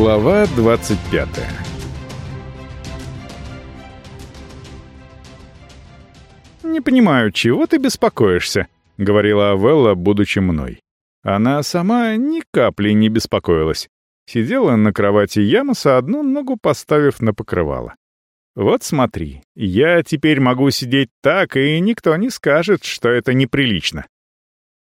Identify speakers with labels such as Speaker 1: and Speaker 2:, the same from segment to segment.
Speaker 1: Глава 25 «Не понимаю, чего ты беспокоишься?» — говорила Авелла, будучи мной. Она сама ни капли не беспокоилась. Сидела на кровати Ямоса, одну ногу поставив на покрывало. «Вот смотри, я теперь могу сидеть так, и никто не скажет, что это неприлично».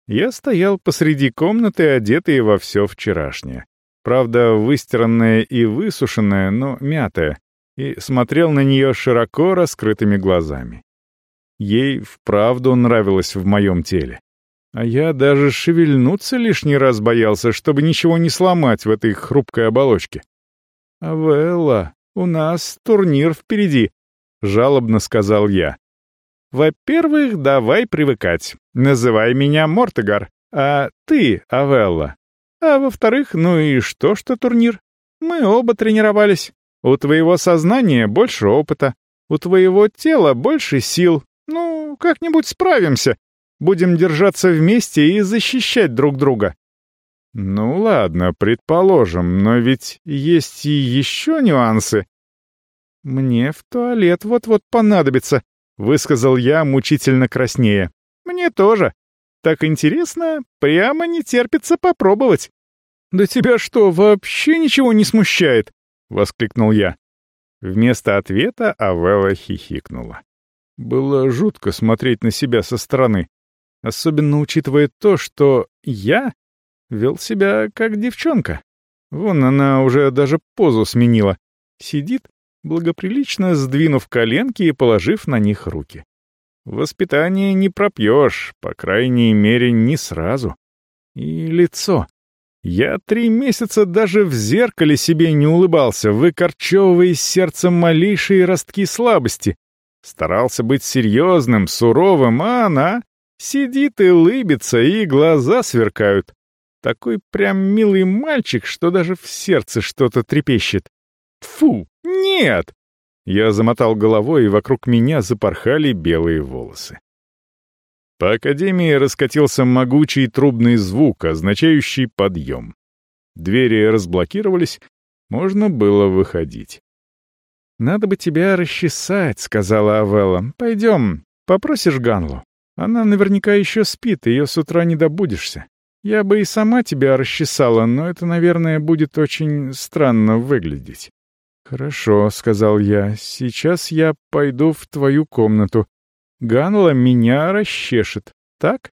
Speaker 1: Я стоял посреди комнаты, одетый во все вчерашнее. Правда, выстиранная и высушенная, но мятая, и смотрел на нее широко раскрытыми глазами. Ей вправду нравилось в моем теле. А я даже шевельнуться лишний раз боялся, чтобы ничего не сломать в этой хрупкой оболочке. «Авелла, у нас турнир впереди», — жалобно сказал я. «Во-первых, давай привыкать. Называй меня Мортегар, а ты, Авелла. А во-вторых, ну и что, что турнир? Мы оба тренировались. У твоего сознания больше опыта, у твоего тела больше сил, ну, как-нибудь справимся. Будем держаться вместе и защищать друг друга». «Ну ладно, предположим, но ведь есть и еще нюансы». «Мне в туалет вот-вот понадобится», — высказал я мучительно краснее. «Мне тоже. Так интересно, прямо не терпится попробовать». «Да тебя что, вообще ничего не смущает?» — воскликнул я. Вместо ответа Авелла хихикнула. Было жутко смотреть на себя со стороны, особенно учитывая то, что я вел себя как девчонка. Вон она уже даже позу сменила. Сидит, благоприлично сдвинув коленки и положив на них руки. Воспитание не пропьешь, по крайней мере, не сразу. И лицо. Я три месяца даже в зеркале себе не улыбался, выкорчевывая из сердца малейшие ростки слабости, Старался быть серьезным, суровым, а она сидит и лыбится, и глаза сверкают. Такой прям милый мальчик, что даже в сердце что-то трепещет. Фу, нет! Я замотал головой, и вокруг меня запорхали белые волосы. По академии раскатился могучий трубный звук, означающий подъем. Двери разблокировались, можно было выходить. «Надо бы тебя расчесать», — сказала Авелла. «Пойдем, попросишь Ганлу. Она наверняка еще спит, ее с утра не добудешься. Я бы и сама тебя расчесала, но это, наверное, будет очень странно выглядеть». «Хорошо», — сказал я, — «сейчас я пойду в твою комнату. Ганла меня расчешет, так?»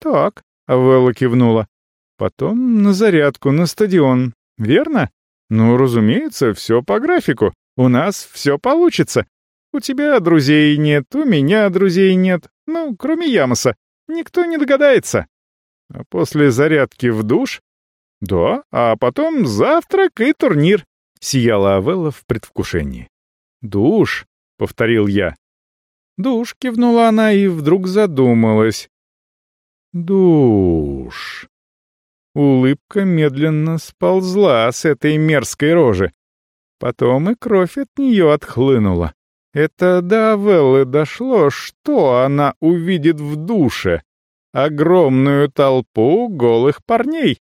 Speaker 1: «Так», — Авелла кивнула. «Потом на зарядку, на стадион, верно?» «Ну, разумеется, все по графику. У нас все получится. У тебя друзей нет, у меня друзей нет. Ну, кроме Ямоса. Никто не догадается. А после зарядки в душ? Да, а потом завтрак и турнир. Сияла Авелла в предвкушении. «Душ», — повторил я. «Душ», — кивнула она и вдруг задумалась. «Душ». Улыбка медленно сползла с этой мерзкой рожи. Потом и кровь от нее отхлынула. Это до Авеллы дошло, что она увидит в душе. Огромную толпу голых парней.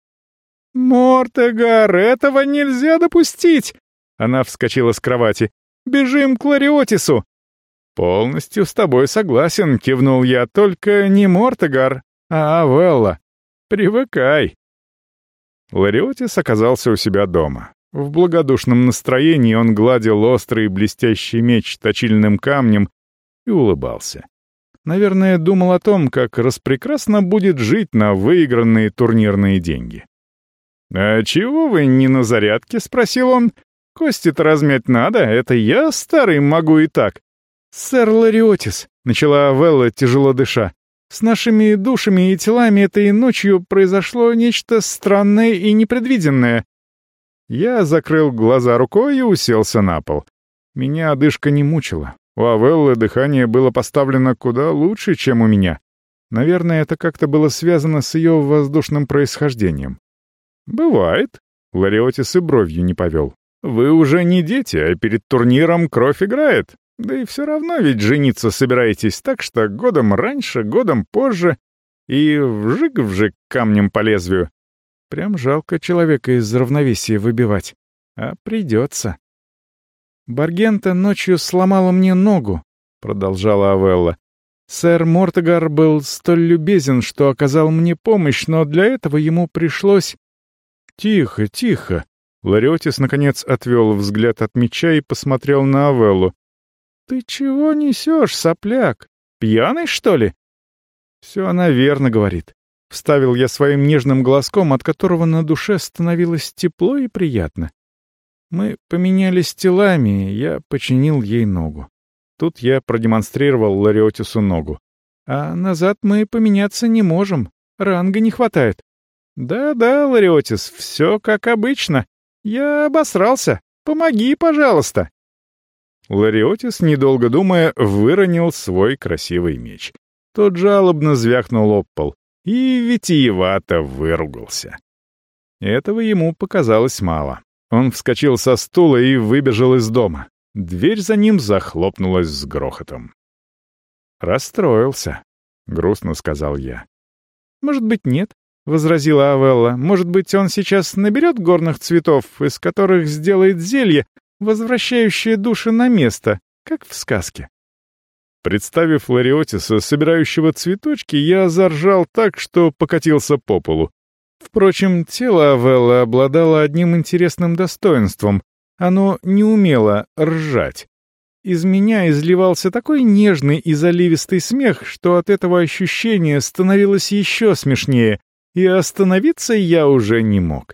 Speaker 1: «Мортегар, этого нельзя допустить!» Она вскочила с кровати. «Бежим к Лариотису!» «Полностью с тобой согласен», — кивнул я, — «только не Мортегар, а Авелла. Привыкай». Лариотис оказался у себя дома. В благодушном настроении он гладил острый блестящий меч точильным камнем и улыбался. Наверное, думал о том, как распрекрасно будет жить на выигранные турнирные деньги. «А чего вы не на зарядке?» — спросил он. «Кости-то размять надо, это я, старый, могу и так». «Сэр Лариотис», — начала Авелла, тяжело дыша, «с нашими душами и телами этой ночью произошло нечто странное и непредвиденное. Я закрыл глаза рукой и уселся на пол. Меня одышка не мучила. У Авеллы дыхание было поставлено куда лучше, чем у меня. Наверное, это как-то было связано с ее воздушным происхождением. «Бывает», — Лариотис и бровью не повел. «Вы уже не дети, а перед турниром кровь играет. Да и все равно ведь жениться собираетесь, так что годом раньше, годом позже и вжик-вжик камнем по лезвию. Прям жалко человека из равновесия выбивать. А придется. «Баргента ночью сломала мне ногу», — продолжала Авелла. «Сэр Мортогар был столь любезен, что оказал мне помощь, но для этого ему пришлось...» «Тихо, тихо!» Лариотис, наконец, отвел взгляд от меча и посмотрел на Авеллу. «Ты чего несешь, сопляк? Пьяный, что ли?» «Все она верно говорит. Вставил я своим нежным глазком, от которого на душе становилось тепло и приятно. Мы поменялись телами, я починил ей ногу. Тут я продемонстрировал Лариотису ногу. А назад мы поменяться не можем, ранга не хватает. Да-да, Лариотис, все как обычно. Я обосрался. Помоги, пожалуйста. Лариотис, недолго думая, выронил свой красивый меч. Тот жалобно звякнул об пол и витиевато выругался. Этого ему показалось мало. Он вскочил со стула и выбежал из дома. Дверь за ним захлопнулась с грохотом. «Расстроился», — грустно сказал я. «Может быть, нет», — возразила Авелла. «Может быть, он сейчас наберет горных цветов, из которых сделает зелье, возвращающее души на место, как в сказке». Представив Лариотиса, собирающего цветочки, я заржал так, что покатился по полу. Впрочем, тело Авеллы обладало одним интересным достоинством. Оно не умело ржать. Из меня изливался такой нежный и заливистый смех, что от этого ощущения становилось еще смешнее, и остановиться я уже не мог.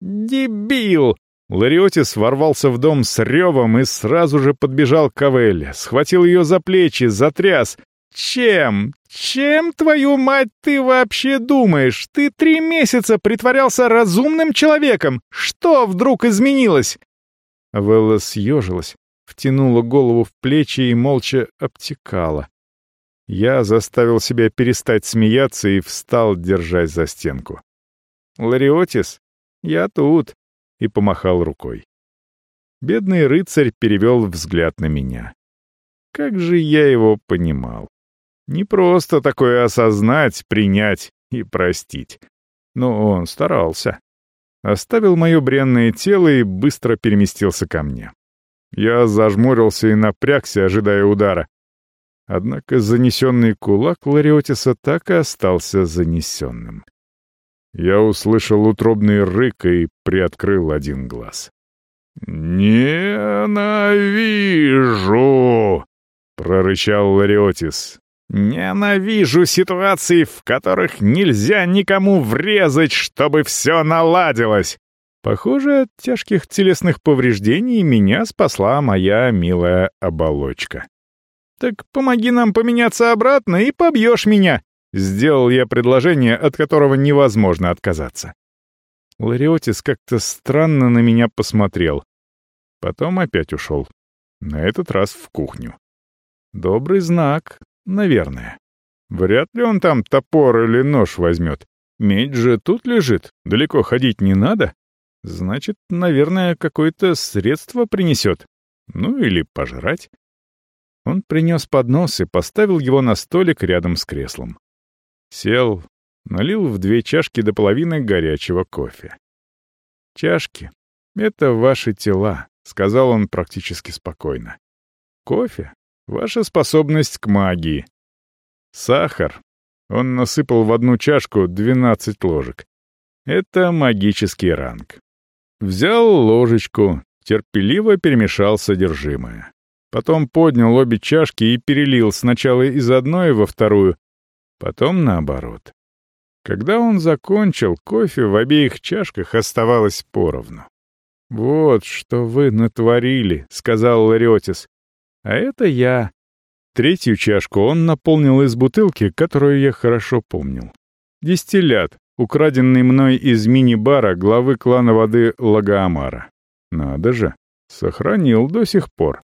Speaker 1: «Дебил!» Лариотис ворвался в дом с ревом и сразу же подбежал к Авелле, схватил ее за плечи, затряс. «Чем? Чем, твою мать, ты вообще думаешь? Ты три месяца притворялся разумным человеком. Что вдруг изменилось?» Авелла съежилась, втянула голову в плечи и молча обтекала. Я заставил себя перестать смеяться и встал, держась за стенку. «Лариотис, я тут и помахал рукой. Бедный рыцарь перевел взгляд на меня. Как же я его понимал. Не просто такое осознать, принять и простить. Но он старался. Оставил мое бренное тело и быстро переместился ко мне. Я зажмурился и напрягся, ожидая удара. Однако занесенный кулак Лариотиса так и остался занесенным. Я услышал утробный рык и приоткрыл один глаз. «Ненавижу!» — прорычал Лариотис. «Ненавижу ситуации, в которых нельзя никому врезать, чтобы все наладилось!» Похоже, от тяжких телесных повреждений меня спасла моя милая оболочка. «Так помоги нам поменяться обратно и побьешь меня!» Сделал я предложение, от которого невозможно отказаться. Лариотис как-то странно на меня посмотрел. Потом опять ушел. На этот раз в кухню. Добрый знак, наверное. Вряд ли он там топор или нож возьмет. Медь же тут лежит, далеко ходить не надо. Значит, наверное, какое-то средство принесет. Ну или пожрать. Он принес поднос и поставил его на столик рядом с креслом. Сел, налил в две чашки до половины горячего кофе. «Чашки — это ваши тела», — сказал он практически спокойно. «Кофе — ваша способность к магии. Сахар — он насыпал в одну чашку двенадцать ложек. Это магический ранг. Взял ложечку, терпеливо перемешал содержимое. Потом поднял обе чашки и перелил сначала из одной во вторую, потом наоборот. Когда он закончил, кофе в обеих чашках оставалось поровну. «Вот что вы натворили», — сказал Лариотис. «А это я». Третью чашку он наполнил из бутылки, которую я хорошо помнил. Дистиллят, украденный мной из мини-бара главы клана воды Лагаамара. Надо же, сохранил до сих пор.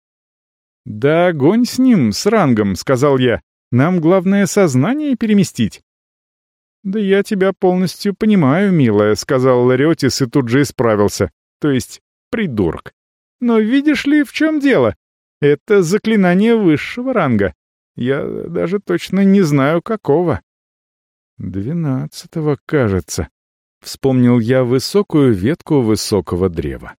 Speaker 1: «Да огонь с ним, с рангом», — сказал я. Нам главное сознание переместить». «Да я тебя полностью понимаю, милая», — сказал Лариотис и тут же исправился. То есть придурок. «Но видишь ли, в чем дело? Это заклинание высшего ранга. Я даже точно не знаю, какого». «Двенадцатого, кажется», — вспомнил я высокую ветку высокого древа.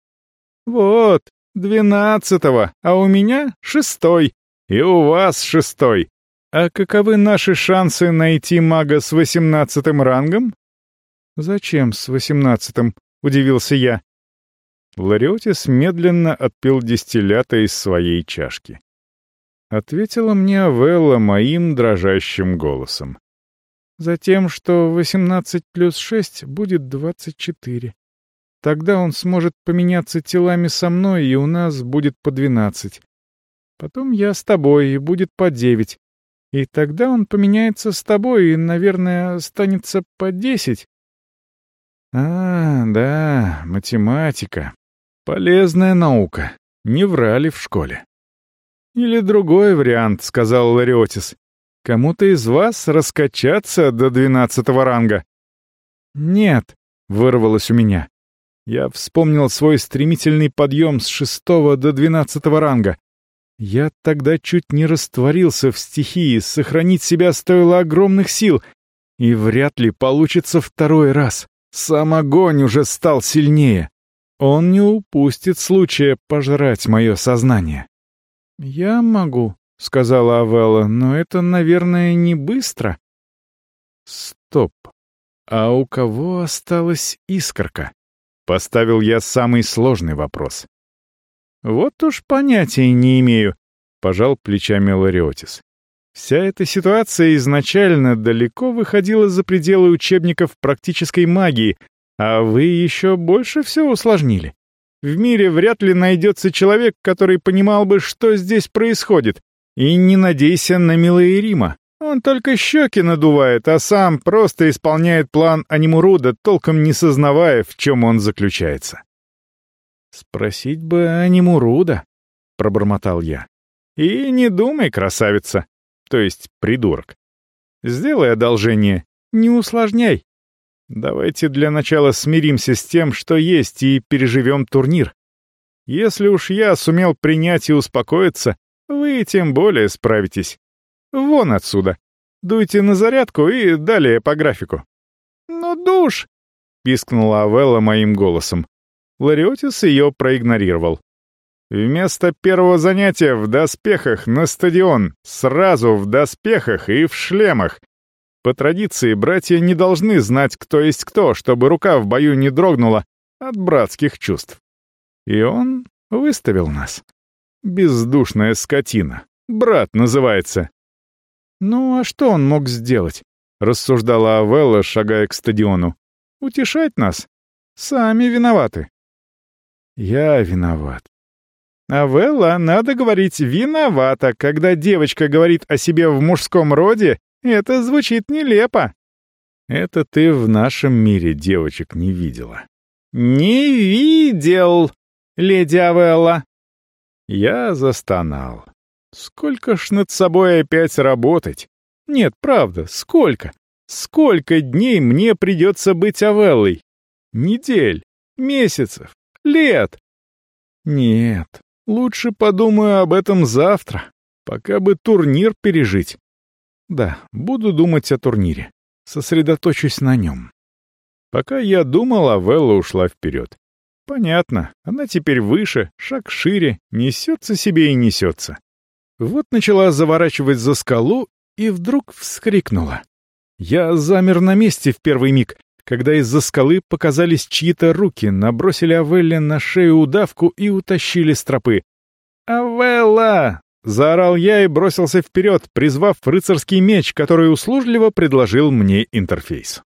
Speaker 1: Вот, двенадцатого, а у меня шестой, и у вас шестой. А каковы наши шансы найти мага с восемнадцатым рангом? Зачем с восемнадцатым? Удивился я. Лариотис медленно отпил дистиллята из своей чашки. Ответила мне Авелла моим дрожащим голосом. Затем, что восемнадцать плюс шесть будет двадцать четыре. Тогда он сможет поменяться телами со мной, и у нас будет по двенадцать. Потом я с тобой, и будет по девять. И тогда он поменяется с тобой, и, наверное, останется по десять. А, да, математика. Полезная наука. Не врали в школе. Или другой вариант, сказал Лариотис. Кому-то из вас раскачаться до двенадцатого ранга. Нет, вырвалось у меня. Я вспомнил свой стремительный подъем с шестого до двенадцатого ранга. Я тогда чуть не растворился в стихии, сохранить себя стоило огромных сил, и вряд ли получится второй раз. Сам огонь уже стал сильнее. Он не упустит случая пожрать мое сознание. «Я могу», — сказала Авелла, — «но это, наверное, не быстро». «Стоп. А у кого осталась искорка?» Поставил я самый сложный вопрос. «Вот уж понятия не имею», — пожал плечами Лариотис. Вся эта ситуация изначально далеко выходила за пределы учебников практической магии, а вы еще больше все усложнили. В мире вряд ли найдется человек, который понимал бы, что здесь происходит. И не надейся на милые Рима. Он только щеки надувает, а сам просто исполняет план Анимуруда, толком не сознавая, в чем он заключается. «Спросить бы Анимуруда», — пробормотал я. «И не думай, красавица, то есть придурок. Сделай одолжение, не усложняй. Давайте для начала смиримся с тем, что есть, и переживем турнир. Если уж я сумел принять и успокоиться, вы тем более справитесь. Вон отсюда. Дуйте на зарядку и далее по графику». «Ну, душ!» — пискнула Авелла моим голосом. Лариотис ее проигнорировал. «Вместо первого занятия в доспехах на стадион, сразу в доспехах и в шлемах. По традиции, братья не должны знать, кто есть кто, чтобы рука в бою не дрогнула от братских чувств. И он выставил нас. Бездушная скотина. Брат называется. «Ну, а что он мог сделать?» — рассуждала Авелла, шагая к стадиону. «Утешать нас? Сами виноваты». «Я виноват». «Авелла, надо говорить «виновата», когда девочка говорит о себе в мужском роде, это звучит нелепо». «Это ты в нашем мире девочек не видела». «Не видел, леди Авелла». Я застонал. Сколько ж над собой опять работать? Нет, правда, сколько? Сколько дней мне придется быть Авеллой? Недель, месяцев, лет? Нет, лучше подумаю об этом завтра, пока бы турнир пережить. Да, буду думать о турнире. Сосредоточусь на нем. Пока я думал, Авелла ушла вперед. Понятно, она теперь выше, шаг шире, несется себе и несется. Вот начала заворачивать за скалу и вдруг вскрикнула. Я замер на месте в первый миг, когда из-за скалы показались чьи-то руки, набросили Авелле на шею удавку и утащили с тропы. «Авелла!» — заорал я и бросился вперед, призвав рыцарский меч, который услужливо предложил мне интерфейс.